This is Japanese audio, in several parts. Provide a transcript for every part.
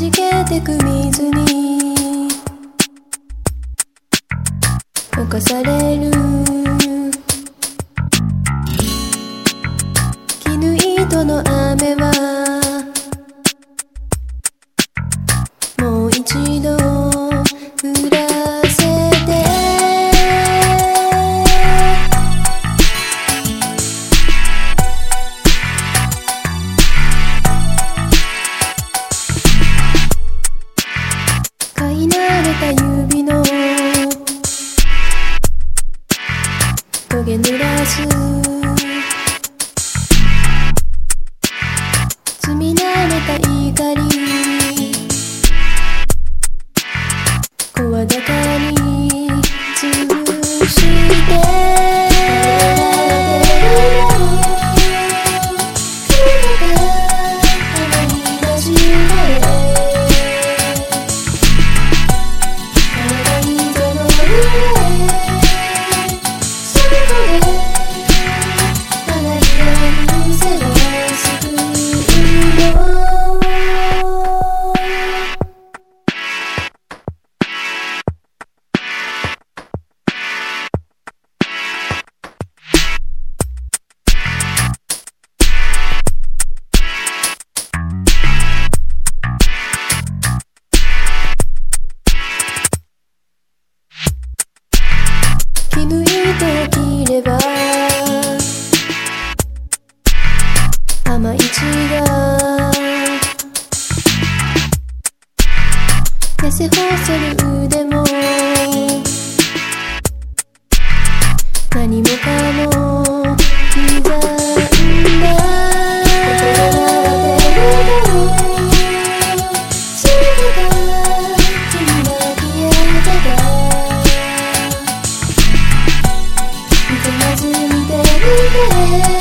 じけてく水に。侵される。絹糸の雨は Yeah.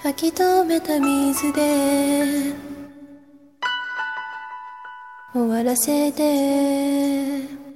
吐き止めた水で終わらせて。